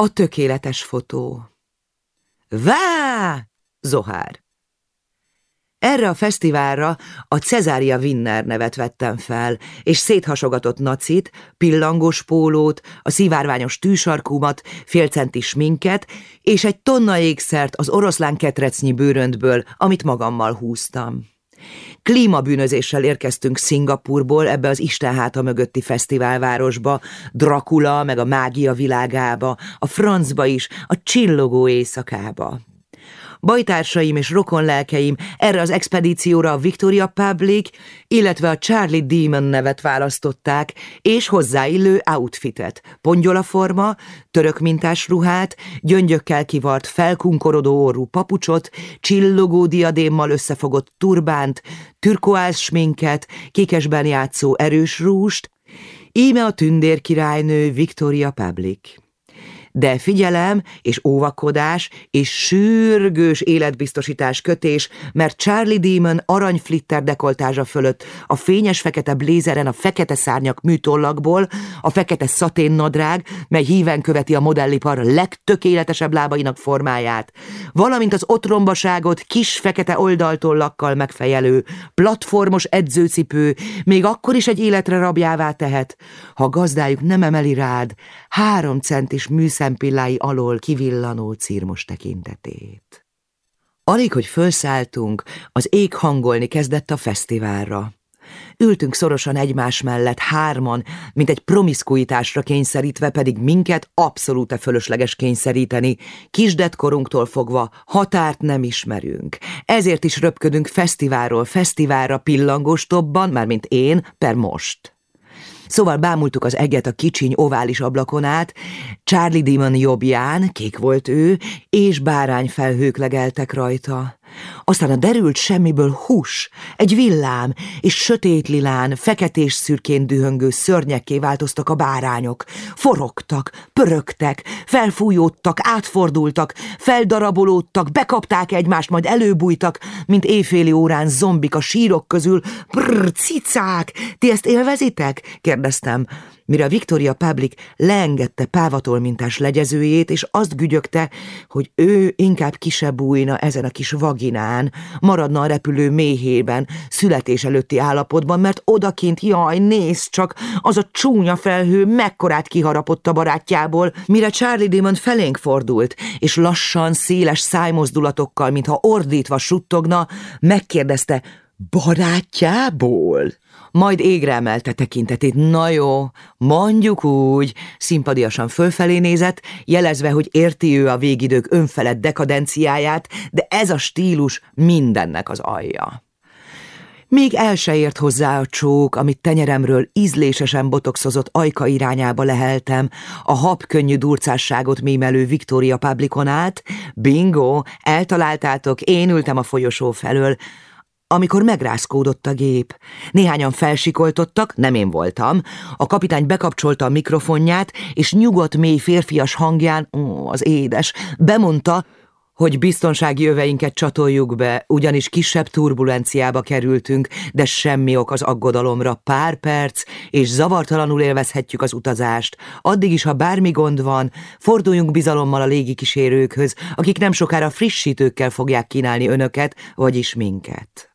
A tökéletes fotó. Vá! Zohár. Erre a fesztiválra a Cezária Winner nevet vettem fel, és széthasogatott nacit, pillangos pólót, a szivárványos tűsarkúmat, félcentis minket, és egy tonna ékszert az oroszlán ketrecnyi bőröntből, amit magammal húztam. Klímabűnözéssel érkeztünk Szingapurból ebbe az Istenháta mögötti fesztiválvárosba, Dracula meg a mágia világába, a francba is, a csillogó éjszakába. Bajtársaim és rokonlelkeim erre az expedícióra a Victoria Public, illetve a Charlie Demon nevet választották, és hozzáillő outfitet, pongyolaforma, török mintás ruhát, gyöngyökkel kivart felkunkorodó orrú papucsot, csillogó diadémmal összefogott turbánt, türkoáz sminket, kékesben játszó erős rúst, íme a tündérkirálynő Victoria Public de figyelem és óvakodás és sürgős életbiztosítás kötés, mert Charlie Demon aranyflitter dekoltázsa fölött a fényes fekete blézeren a fekete szárnyak műtollakból, a fekete szatén nadrág, mely híven követi a modellipar legtökéletesebb lábainak formáját, valamint az otrombaságot kis fekete oldaltollakkal megfejelő, platformos edzőcipő még akkor is egy életre rabjává tehet, ha gazdájuk nem emeli rád három centis műszer szempillái alól kivillanó círmos tekintetét. Alig, hogy felszálltunk, az ég hangolni kezdett a fesztiválra. Ültünk szorosan egymás mellett, hárman, mint egy promiszkuitásra kényszerítve, pedig minket abszolút fölösleges kényszeríteni. Kisdet korunktól fogva határt nem ismerünk. Ezért is röpködünk fesztiválról fesztiválra pillangóstobban, mármint én, per most. Szóval bámultuk az eget a kicsiny ovális ablakon át, Charlie Demon jobbján, kék volt ő, és bárányfelhők legeltek rajta. Aztán a derült semmiből hús, egy villám, és sötét lilán, feketés szürkén dühöngő szörnyekké változtak a bárányok. Forogtak, pörögtek, felfújódtak, átfordultak, feldarabolódtak, bekapták egymást, majd előbújtak, mint éjféli órán zombik a sírok közül. Brrr, cicák! Ti ezt élvezitek? kérdeztem mire a Victoria Public leengedte pávatolmintás legyezőjét, és azt gügyögte, hogy ő inkább kisebb bújna ezen a kis vaginán, maradna a repülő méhében, születés előtti állapotban, mert odakint, jaj, nézd csak, az a csúnya felhő mekkorát kiharapott a barátjából, mire Charlie Dimond felénk fordult, és lassan, széles szájmozdulatokkal, mintha ordítva suttogna, megkérdezte, barátjából? Majd égre emelte tekintetét. Na jó, mondjuk úgy, szimpadiasan fölfelé nézett, jelezve, hogy érti ő a végidők önfelett dekadenciáját, de ez a stílus mindennek az alja. Még el se ért hozzá a csók, amit tenyeremről ízlésesen botoxozott ajka irányába leheltem, a habkönnyű durcásságot mémelő Victoria Publicon át. Bingo, eltaláltátok, én ültem a folyosó felől, amikor megrázkódott a gép. Néhányan felsikoltottak, nem én voltam. A kapitány bekapcsolta a mikrofonját, és nyugodt, mély férfias hangján, ó, az édes, bemondta, hogy biztonsági jöveinket csatoljuk be, ugyanis kisebb turbulenciába kerültünk, de semmi ok az aggodalomra, pár perc, és zavartalanul élvezhetjük az utazást. Addig is, ha bármi gond van, forduljunk bizalommal a légikísérőkhöz, akik nem sokára frissítőkkel fogják kínálni önöket, vagyis minket.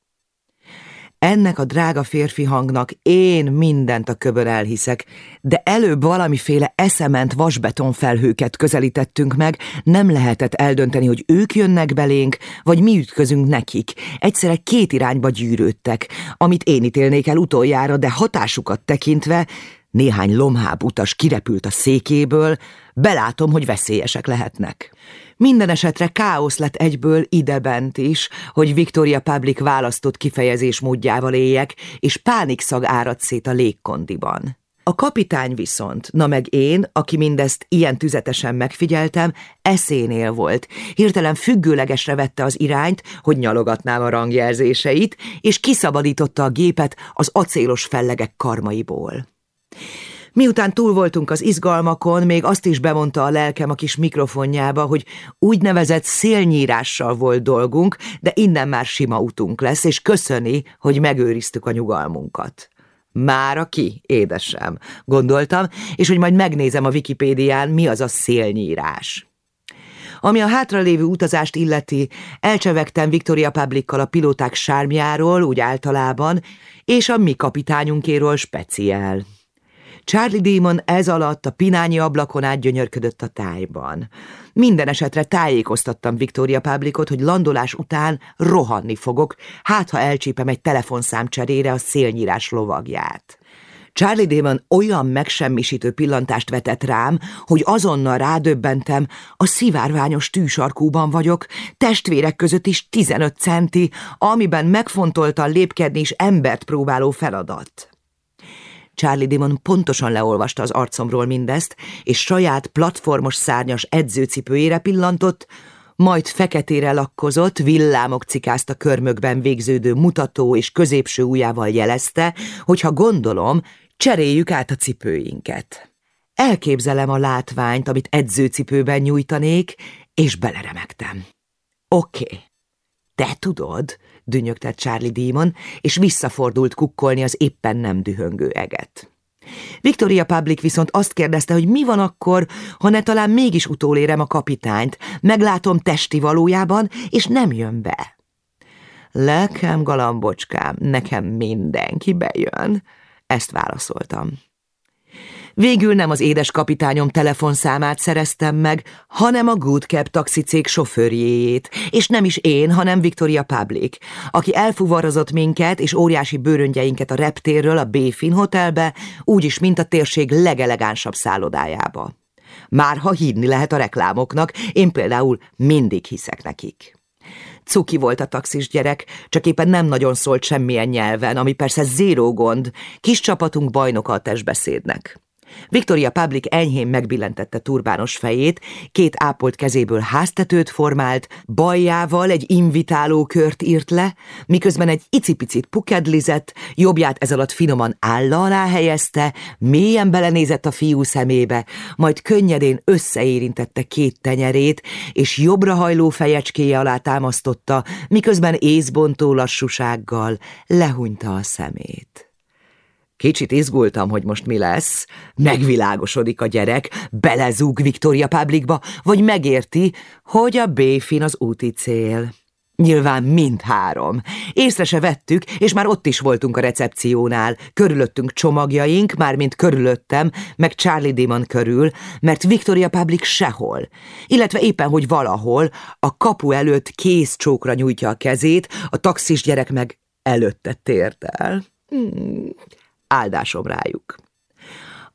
Ennek a drága férfi hangnak én mindent a köbön elhiszek, de előbb valamiféle eszement vasbetonfelhőket közelítettünk meg, nem lehetett eldönteni, hogy ők jönnek belénk, vagy mi ütközünk nekik. Egyszerre két irányba gyűrődtek, amit én ítélnék el utoljára, de hatásukat tekintve néhány lomháb utas kirepült a székéből, belátom, hogy veszélyesek lehetnek. Minden esetre káosz lett egyből idebent is, hogy Victoria Public választott kifejezés módjával éljek, és pánikszag árad szét a légkondiban. A kapitány viszont, na meg én, aki mindezt ilyen tüzetesen megfigyeltem, eszénél volt. Hirtelen függőlegesre vette az irányt, hogy nyalogatnám a rangjelzéseit, és kiszabadította a gépet az acélos fellegek karmaiból. Miután túl voltunk az izgalmakon, még azt is bemondta a lelkem a kis mikrofonjába, hogy úgynevezett szélnyírással volt dolgunk, de innen már sima utunk lesz, és köszöni, hogy megőriztük a nyugalmunkat. Már ki, édesem, gondoltam, és hogy majd megnézem a Wikipédián, mi az a szélnyírás. Ami a hátralévő utazást illeti, elcsevegtem Victoria Publikkal a pilóták sármjáról, úgy általában, és a mi kapitányunkéről speciál. Charlie Demon ez alatt a pinányi ablakon át gyönyörködött a tájban. Minden esetre tájékoztattam Victoria Publicot, hogy landolás után rohanni fogok, hát ha elcsípem egy telefonszám cserére a szélnyírás lovagját. Charlie Damon olyan megsemmisítő pillantást vetett rám, hogy azonnal rádöbbentem, a szivárványos tűsarkúban vagyok, testvérek között is 15 centi, amiben megfontoltan lépkedni is embert próbáló feladat. Charlie Dimon pontosan leolvasta az arcomról mindezt, és saját platformos szárnyas edzőcipőjére pillantott, majd feketére lakkozott, villámok cikázt a körmökben végződő mutató és középső ujjával jelezte, hogy ha gondolom, cseréljük át a cipőinket. Elképzelem a látványt, amit edzőcipőben nyújtanék, és beleremegtem. Oké, okay. Te tudod, dünnyögte Charlie Demon, és visszafordult kukkolni az éppen nem dühöngő eget. Victoria Public viszont azt kérdezte, hogy mi van akkor, ha ne talán mégis utólérem a kapitányt, meglátom testi valójában, és nem jön be. Lekem, galambocskám, nekem mindenki bejön. Ezt válaszoltam. Végül nem az édes kapitányom telefonszámát szereztem meg, hanem a Good Cab taxicég sofőrjéjét, és nem is én, hanem Victoria Public, aki elfuvarozott minket és óriási bőröngyeinket a reptérről a Béfin Hotelbe, úgyis, mint a térség legelegánsabb szállodájába. Már ha hídni lehet a reklámoknak, én például mindig hiszek nekik. Cuki volt a taxis gyerek, csak éppen nem nagyon szólt semmilyen nyelven, ami persze zéró gond, kis csapatunk bajnoka a testbeszédnek. Victoria Public enyhén megbillentette turbános fejét, két ápolt kezéből háztetőt formált, bajjával egy invitáló kört írt le, miközben egy icipicit pukedlizett, jobbját ez alatt finoman álla alá helyezte, mélyen belenézett a fiú szemébe, majd könnyedén összeérintette két tenyerét, és jobbra hajló fejecskéje alá támasztotta, miközben észbontó lassúsággal lehunyta a szemét. Kicsit izgultam, hogy most mi lesz. Megvilágosodik a gyerek, belezúg Victoria Publicba, vagy megérti, hogy a Béfin az úti cél. Nyilván mindhárom. Észre se vettük, és már ott is voltunk a recepciónál. Körülöttünk csomagjaink, mármint körülöttem, meg Charlie Dimon körül, mert Victoria Public sehol. Illetve éppen, hogy valahol, a kapu előtt kész csókra nyújtja a kezét, a taxis gyerek meg előtte tért el. Hmm áldásom rájuk.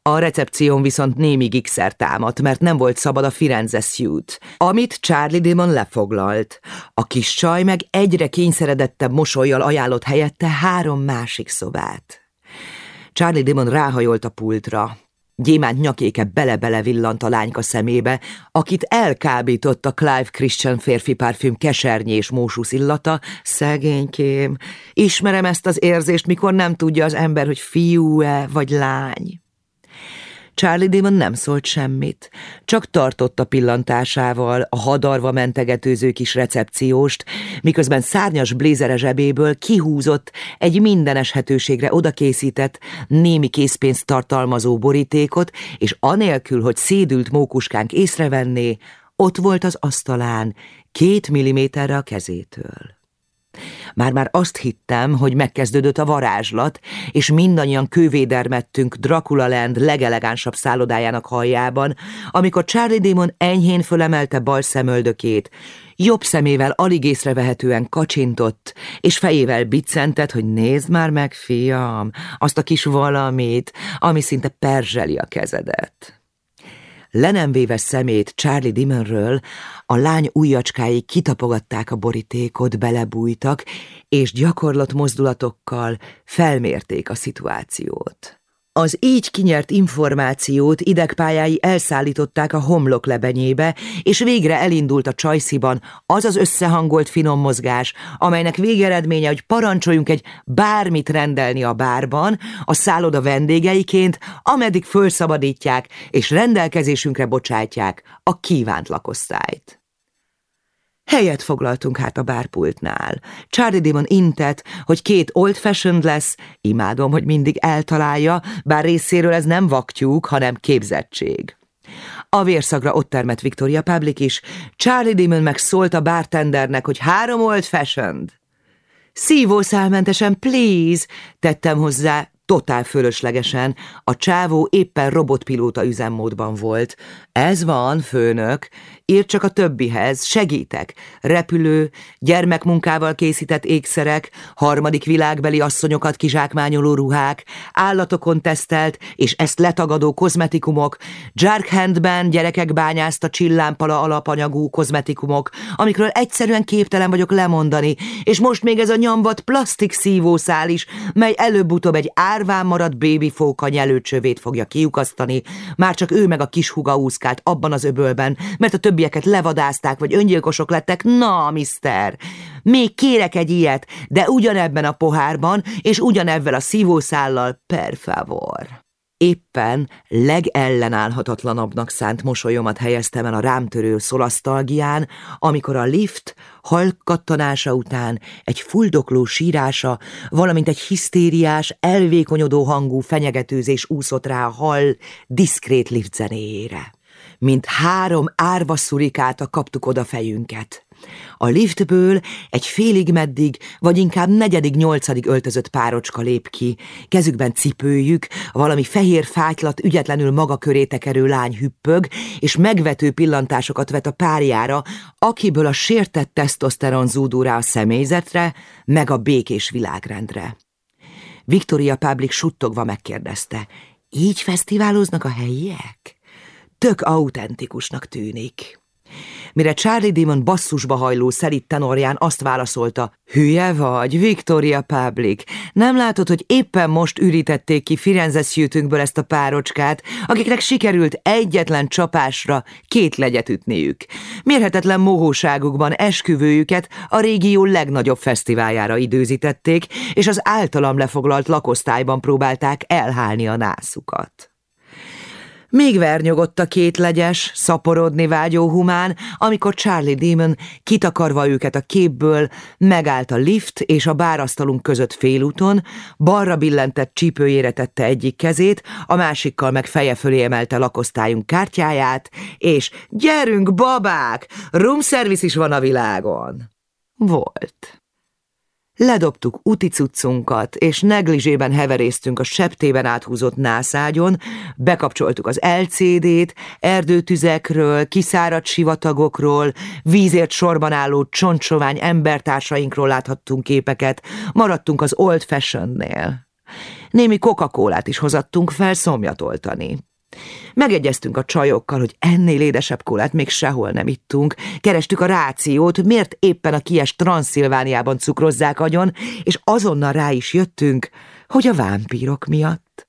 A recepción viszont némi gigszer támadt, mert nem volt szabad a Firenze Suite, amit Charlie Dimon lefoglalt. A kis csaj meg egyre kényszeredettebb mosolyjal ajánlott helyette három másik szobát. Charlie Dimon ráhajolt a pultra. Gyémánt nyakéke bele-bele villant a lányka szemébe, akit elkábított a Clive Christian férfi parfüm kesernyés mósusz illata. Szegénykém, ismerem ezt az érzést, mikor nem tudja az ember, hogy fiú-e vagy lány. Charlie Damon nem szólt semmit, csak tartotta pillantásával a hadarva mentegetőző kis recepcióst, miközben szárnyas blézere zsebéből kihúzott egy minden eshetőségre odakészített, némi készpénzt tartalmazó borítékot, és anélkül, hogy szédült mókuskánk észrevenné, ott volt az asztalán, két milliméterre a kezétől. Már-már azt hittem, hogy megkezdődött a varázslat, és mindannyian kővédermettünk Dracula Land legelegánsabb szállodájának haljában, amikor Charlie Demon enyhén fölemelte bal szemöldökét, jobb szemével alig észrevehetően kacsintott, és fejével biccentett, hogy nézd már meg, fiam, azt a kis valamit, ami szinte perzseli a kezedet le nem szemét Charlie Dimonről, a lány ujjacskái kitapogatták a borítékot, belebújtak, és gyakorlott mozdulatokkal felmérték a szituációt. Az így kinyert információt idegpályái elszállították a homlok lebenyébe, és végre elindult a csajsziban az az összehangolt finom mozgás, amelynek végeredménye, hogy parancsoljunk egy bármit rendelni a bárban, a szálloda vendégeiként, ameddig fölszabadítják és rendelkezésünkre bocsátják a kívánt lakosztályt. Helyet foglaltunk hát a bárpultnál. Charlie Dimon intett, hogy két old fashioned lesz, imádom, hogy mindig eltalálja, bár részéről ez nem vaktyúk, hanem képzettség. A vérszagra ott termett Victoria Public is, Charlie Dimon meg szólt a bartendernek, hogy három old fashioned. Szívószálmentesen, please, tettem hozzá, totál fölöslegesen, a csávó éppen robotpilóta üzemmódban volt. Ez van, főnök, ír csak a többihez, segítek. Repülő, gyermekmunkával készített ékszerek, harmadik világbeli asszonyokat kizsákmányoló ruhák, állatokon tesztelt és ezt letagadó kozmetikumok, Jarkhandben gyerekek bányázta csillámpala alapanyagú kozmetikumok, amikről egyszerűen képtelen vagyok lemondani, és most még ez a nyomvat plastik szívószál is, mely előbb-utóbb egy árván maradt bébifóka nyelőcsövét fogja kiukasztani, már csak ő meg a kis huga úszkált abban az öbölben, mert a többi többieket levadázták, vagy öngyilkosok lettek, na, mister, még kérek egy ilyet, de ugyanebben a pohárban, és ugyanebben a szívószállal, per favor. Éppen legellenállhatatlanabbnak szánt mosolyomat helyeztem el a rámtörő szolasztalgián, amikor a lift halkattanása után egy fuldokló sírása, valamint egy hisztériás, elvékonyodó hangú fenyegetőzés úszott rá a hal diszkrét lift zenéjére mint három árva szurikáta kaptuk oda fejünket. A liftből egy félig meddig, vagy inkább negyedik, nyolcadig öltözött párocska lép ki, kezükben cipőjük, valami fehér fátylat ügyetlenül maga köré tekerő lány hüppög, és megvető pillantásokat vet a párjára, akiből a sértett tesztoszteron zúdul rá a személyzetre, meg a békés világrendre. Victoria Public suttogva megkérdezte, így fesztiváloznak a helyiek? tök autentikusnak tűnik. Mire Charlie Dimon basszusba hajló szelít tenorján azt válaszolta, hülye vagy, Victoria Public, nem látod, hogy éppen most ürítették ki Firenze szűtünkből ezt a párocskát, akiknek sikerült egyetlen csapásra két legyet ütniük. Mérhetetlen mohóságukban esküvőjüket a régió legnagyobb fesztiváljára időzítették, és az általam lefoglalt lakosztályban próbálták elhálni a nászukat. Még vernyogott a két legyes, szaporodni vágyó humán, amikor Charlie Demon kitakarva őket a képből, megállt a lift és a bárasztalunk között félúton, balra billentett csípőjére tette egyik kezét, a másikkal meg feje fölé emelte lakosztályunk kártyáját, és gyerünk, babák, room service is van a világon. Volt. Ledobtuk uticuccunkat, és neglizsében heveréztünk a septében áthúzott nászágyon, bekapcsoltuk az LCD-t, erdőtüzekről, kiszáradt sivatagokról, vízért sorban álló csontsovány embertársainkról láthattunk képeket, maradtunk az old fashionnél. Némi coca is hozattunk fel szomjatoltani. Megegyeztünk a csajokkal, hogy ennél édesebb kólát még sehol nem ittunk. Kerestük a rációt, miért éppen a kies Transzilvániában cukrozzák agyon, és azonnal rá is jöttünk, hogy a vámpírok miatt.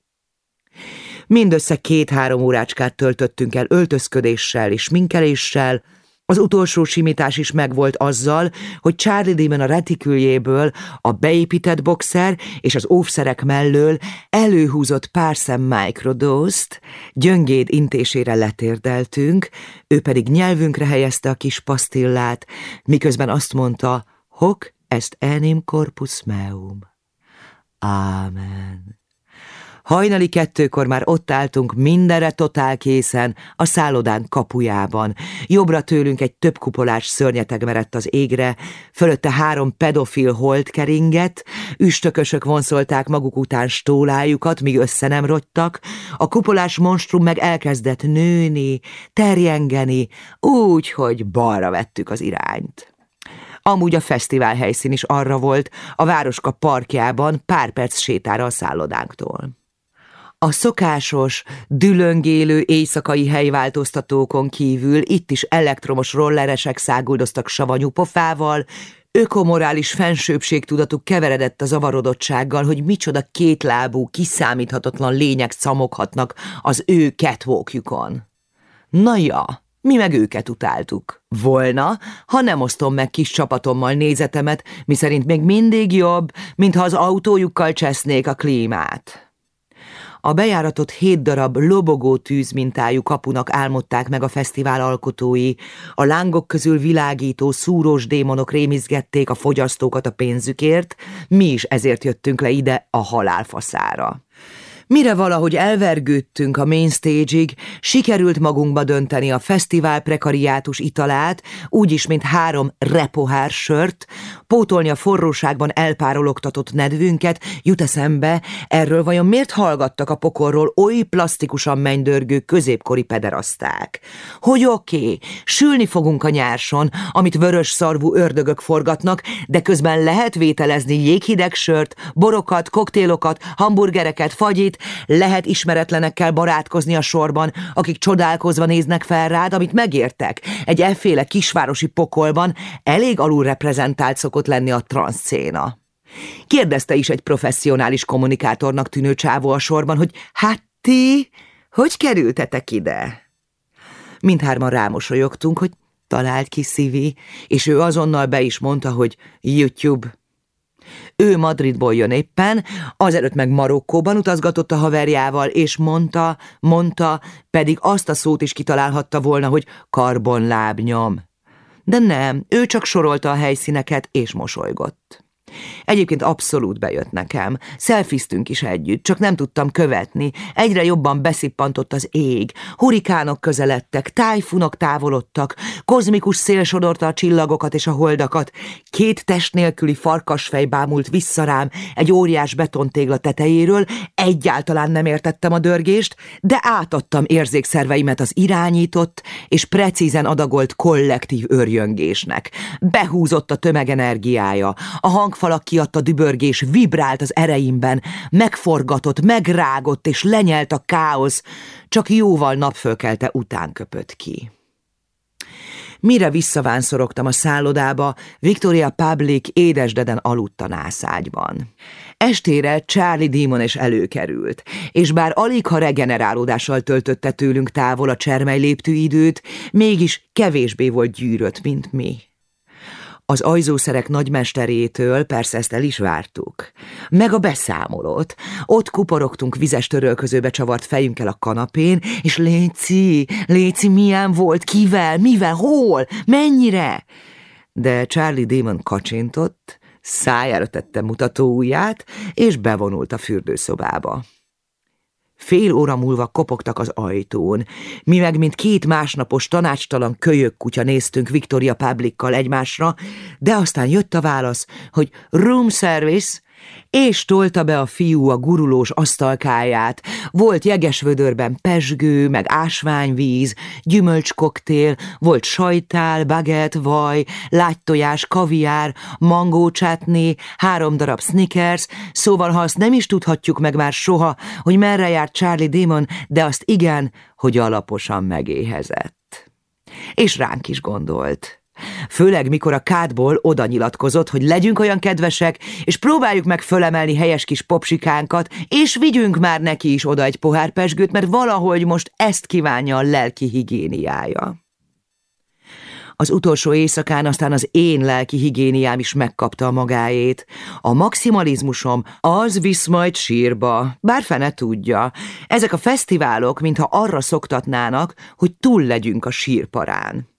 Mindössze két-három órácskát töltöttünk el öltözködéssel és minkeléssel, az utolsó simítás is megvolt azzal, hogy Charlie Demon a retiküljéből a beépített boxer és az óvszerek mellől előhúzott pár szem microdose-t, gyöngéd intésére letérdeltünk, ő pedig nyelvünkre helyezte a kis pasztillát, miközben azt mondta, hoc est enim corpus meum. Ámen. Hajnali kettőkor már ott álltunk mindenre totál készen, a szállodán kapujában. Jobbra tőlünk egy több kupolás szörnyeteg merett az égre, fölötte három pedofil holt keringet, üstökösök vonszolták maguk után stólájukat, míg össze nem rogytak, a kupolás monstrum meg elkezdett nőni, terjengeni, úgy, hogy balra vettük az irányt. Amúgy a fesztivál helyszín is arra volt, a városka parkjában pár perc sétára a szállodánktól. A szokásos, dülöngélő éjszakai helyváltoztatókon kívül itt is elektromos rolleresek száguldoztak savanyú pofával, ökomorális fensőbségtudatuk keveredett a zavarodottsággal, hogy micsoda kétlábú, kiszámíthatatlan lények szamoghatnak az ő catwalkjukon. Na ja, mi meg őket utáltuk. Volna, ha nem osztom meg kis csapatommal nézetemet, miszerint még mindig jobb, mintha az autójukkal csesznék a klímát. A bejáratot hét darab lobogó tűzmintájú kapunak álmodták meg a fesztivál alkotói, a lángok közül világító, szúrós démonok rémizgették a fogyasztókat a pénzükért, mi is ezért jöttünk le ide a halálfaszára. Mire valahogy elvergődtünk a main stage-ig, sikerült magunkba dönteni a fesztivál prekariátus italát, úgyis, mint három repohár sört, pótolni a forróságban elpárologtatott nedvünket, jut eszembe, erről vajon miért hallgattak a pokorról oly plastikusan mennydörgő középkori pederaszták? Hogy oké, okay, sülni fogunk a nyárson, amit vörös szarvú ördögök forgatnak, de közben lehet vételezni jéghideg sört, borokat, koktélokat, hamburgereket, fagyit, lehet ismeretlenekkel barátkozni a sorban, akik csodálkozva néznek fel rád, amit megértek. Egy efféle kisvárosi pokolban elég alulreprezentált szokott lenni a transzcéna. Kérdezte is egy professzionális kommunikátornak tűnő csávó a sorban, hogy hát ti, hogy kerültetek ide? Mindhárman rámosolyogtunk, hogy talált ki Szivi, és ő azonnal be is mondta, hogy YouTube. Ő Madridból jön éppen, azelőtt meg Marokkóban utazgatott a haverjával, és mondta, mondta, pedig azt a szót is kitalálhatta volna, hogy karbonlábnyom. De nem, ő csak sorolta a helyszíneket, és mosolygott. Egyébként abszolút bejött nekem. Szelfiztünk is együtt, csak nem tudtam követni. Egyre jobban beszippantott az ég. Hurikánok közeledtek, tájfunok távolodtak, kozmikus szél sodorta a csillagokat és a holdakat. Két test nélküli farkasfej bámult vissza rám egy óriás betontégla tetejéről. Egyáltalán nem értettem a dörgést, de átadtam érzékszerveimet az irányított és precízen adagolt kollektív őrjöngésnek. Behúzott a tömegenergiája, a hang falak kiadta dübörgés vibrált az ereimben, megforgatott, megrágott és lenyelt a káosz, csak jóval napfölkelte után köpött ki. Mire visszavánszorogtam a szállodába, Victoria Public édesdeden aludt a nászágyban. Estére Charlie Demon is előkerült, és bár alig ha regenerálódással töltötte tőlünk távol a csermely léptű időt, mégis kevésbé volt gyűrött, mint mi. Az ajzószerek nagymesterétől persze ezt el is vártuk. Meg a beszámolót. Ott kuporogtunk vizes törölközőbe csavart fejünkkel a kanapén, és Léci, Léci milyen volt, kivel, mivel, hol, mennyire? De Charlie Damon kacsintott, szájára tette mutató ujját, és bevonult a fürdőszobába. Fél óra múlva kopogtak az ajtón. Mi meg, mint két másnapos tanácstalan kölyök kutya néztünk Victoria Publikkal egymásra, de aztán jött a válasz, hogy room service, és tolta be a fiú a gurulós asztalkáját. Volt jegesvödörben pesgő, meg ásványvíz, gyümölcskoktél, volt sajtál, baget, vaj, lágytojás, kaviár, mangócsátné, három darab snickers, szóval ha azt nem is tudhatjuk meg már soha, hogy merre járt Charlie Damon, de azt igen, hogy alaposan megéhezett. És ránk is gondolt. Főleg, mikor a kádból oda nyilatkozott, hogy legyünk olyan kedvesek, és próbáljuk meg fölemelni helyes kis popsikánkat, és vigyünk már neki is oda egy pohár pesgőt, mert valahogy most ezt kívánja a lelki higiéniája. Az utolsó éjszakán aztán az én lelki higiéniám is megkapta a magáét. A maximalizmusom az visz majd sírba, bár fene tudja. Ezek a fesztiválok, mintha arra szoktatnának, hogy túl legyünk a sírparán.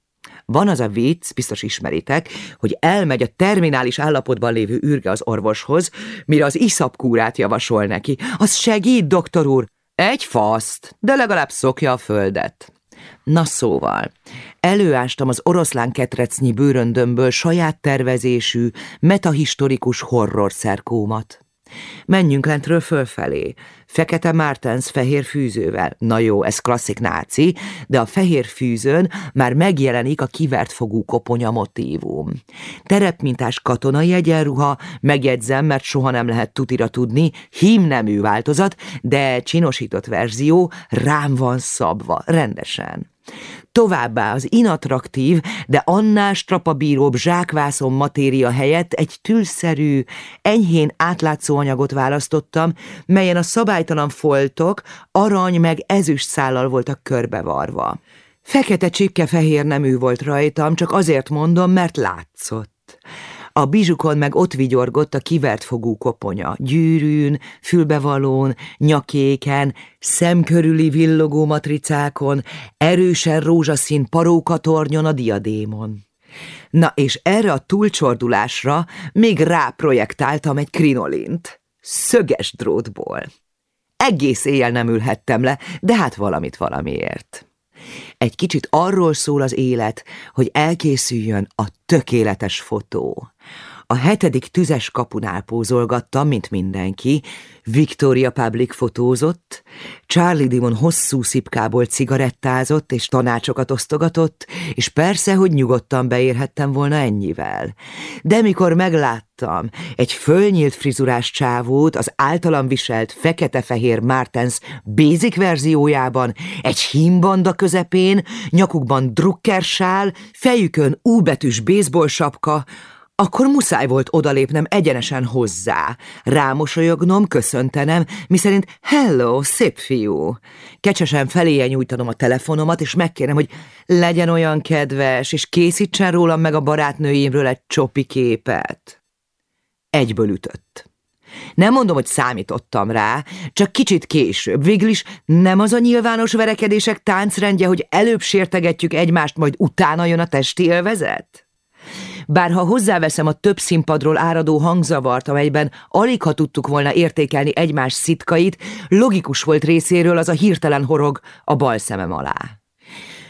Van az a vicc, biztos ismeritek, hogy elmegy a terminális állapotban lévő űrge az orvoshoz, mire az iszapkúrát javasol neki. Az segít, doktor úr! Egy faszt, de legalább szokja a földet. Na szóval, előástam az oroszlán ketrecnyi bőröndömből saját tervezésű, metahistorikus horror szerkómat. Menjünk lentről fölfelé. Fekete Mártens fehér fűzővel. Na jó, ez klasszik náci, de a fehér fűzőn már megjelenik a kivert fogú koponya motívum. Terepmintás katonai egyenruha, megjegyzem, mert soha nem lehet tutira tudni, hímnemű változat, de csinosított verzió rám van szabva, rendesen. Továbbá az inattraktív, de annál strapabíróbb zsákvászon matéria helyett egy tülszerű, enyhén átlátszó anyagot választottam, melyen a szabálytalan foltok arany meg ezüst szállal voltak körbevarva. Fekete csipke fehér nemű volt rajtam, csak azért mondom, mert látszott. A bizsukon meg ott vigyorgott a kivert fogú koponya, gyűrűn, fülbevalón, nyakéken, szemkörüli villogó matricákon, erősen rózsaszín parókatornyon a diadémon. Na és erre a túlcsordulásra még ráprojektáltam egy krinolint. Szöges drótból. Egész éjjel nem ülhettem le, de hát valamit valamiért. Egy kicsit arról szól az élet, hogy elkészüljön a tökéletes fotó. A hetedik tüzes kapunál pózolgattam, mint mindenki, Victoria Public fotózott, Charlie Dimon hosszú szipkából cigarettázott és tanácsokat osztogatott, és persze, hogy nyugodtan beérhettem volna ennyivel. De mikor megláttam egy fölnyílt frizurás csávót az általam viselt fekete-fehér Martens basic verziójában, egy himbanda közepén, nyakukban drukkersál, fejükön U betűs baseball sapka, akkor muszáj volt odalépnem egyenesen hozzá, rámosolyognom, köszöntenem, miszerint hello, szép fiú. Kecsesen feléje nyújtanom a telefonomat, és megkérem, hogy legyen olyan kedves, és készítsen rólam meg a barátnőimről egy csopi képet. Egyből ütött. Nem mondom, hogy számítottam rá, csak kicsit később. Végül is nem az a nyilvános verekedések táncrendje, hogy előbb sértegetjük egymást, majd utána jön a testi élvezet? Bár ha hozzáveszem a több színpadról áradó hangzavart, amelyben alig ha tudtuk volna értékelni egymás szitkait, logikus volt részéről az a hirtelen horog a bal szemem alá.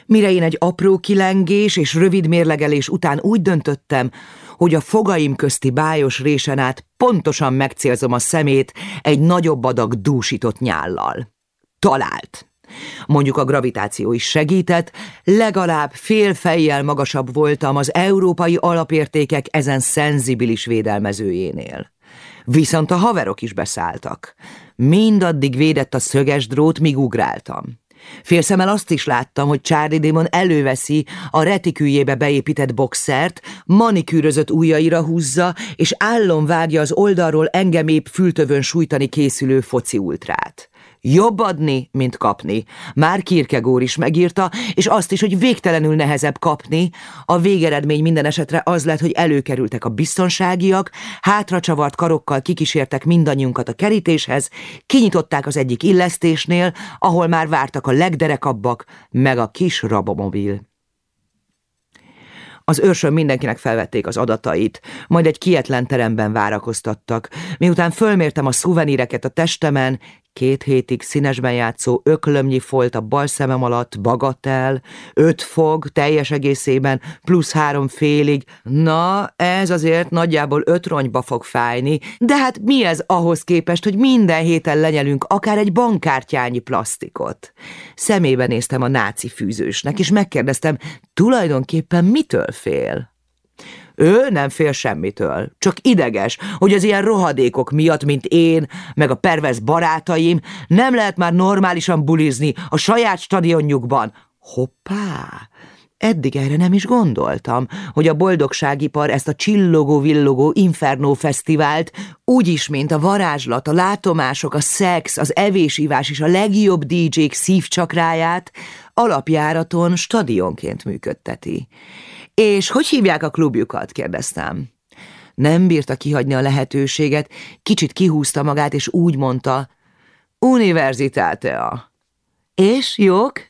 Mire én egy apró kilengés és rövid mérlegelés után úgy döntöttem, hogy a fogaim közti bájos résen át pontosan megcélzom a szemét egy nagyobb adag dúsított nyállal. Talált! Mondjuk a gravitáció is segített, legalább fél fejjel magasabb voltam az európai alapértékek ezen szenzibilis védelmezőjénél. Viszont a haverok is beszálltak. Mindaddig védett a szöges drót, míg ugráltam. Félszemmel azt is láttam, hogy Charlie Demon előveszi a retiküljébe beépített boxert, manikűrözött ujjaira húzza, és állon vágja az oldalról engem épp fültövön sújtani készülő foci ultrát. Jobb adni, mint kapni. Már Kierkegaard is megírta, és azt is, hogy végtelenül nehezebb kapni. A végeredmény minden esetre az lett, hogy előkerültek a biztonságiak, hátracsavart karokkal kikísértek mindannyiunkat a kerítéshez, kinyitották az egyik illesztésnél, ahol már vártak a legderekabbak, meg a kis rabomobil. Az őrsön mindenkinek felvették az adatait, majd egy kietlen teremben várakoztattak. Miután fölmértem a szuveníreket a testemen, Két hétig színesben játszó öklömnyi folt a bal szemem alatt, bagatel, öt fog teljes egészében, plusz három félig. Na, ez azért nagyjából öt ronyba fog fájni, de hát mi ez ahhoz képest, hogy minden héten lenyelünk akár egy bankkártyányi plastikot? Szemébe néztem a náci fűzősnek, és megkérdeztem, tulajdonképpen mitől fél? Ő nem fél semmitől, csak ideges, hogy az ilyen rohadékok miatt, mint én, meg a pervez barátaim, nem lehet már normálisan bulizni a saját stadionjukban. Hoppá! Eddig erre nem is gondoltam, hogy a boldogságipar ezt a csillogó-villogó Inferno fesztivált úgyis, mint a varázslat, a látomások, a szex, az evésívás és a legjobb DJ-k szívcsakráját alapjáraton stadionként működteti. És hogy hívják a klubjukat? kérdeztem. Nem bírta kihagyni a lehetőséget, kicsit kihúzta magát, és úgy mondta, Universitátea. És jók?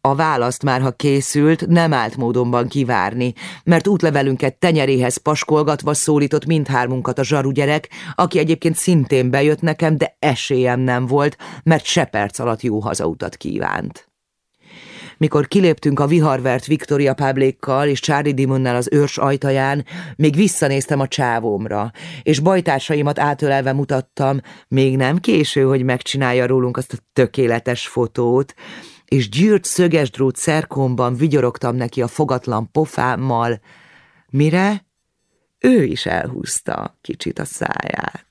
A választ már, ha készült, nem állt módonban kivárni, mert útlevelünket tenyeréhez paskolgatva szólított mindhármunkat a zsaru gyerek, aki egyébként szintén bejött nekem, de esélyem nem volt, mert se perc alatt jó hazautat kívánt. Mikor kiléptünk a viharvert Victoria Páblékkal és Charlie Dimonnál az őrs ajtaján, még visszanéztem a csávómra, és bajtársaimat átölelve mutattam, még nem késő, hogy megcsinálja rólunk azt a tökéletes fotót, és gyűrt szöges drót szerkomban vigyorogtam neki a fogatlan pofámmal, mire ő is elhúzta kicsit a száját.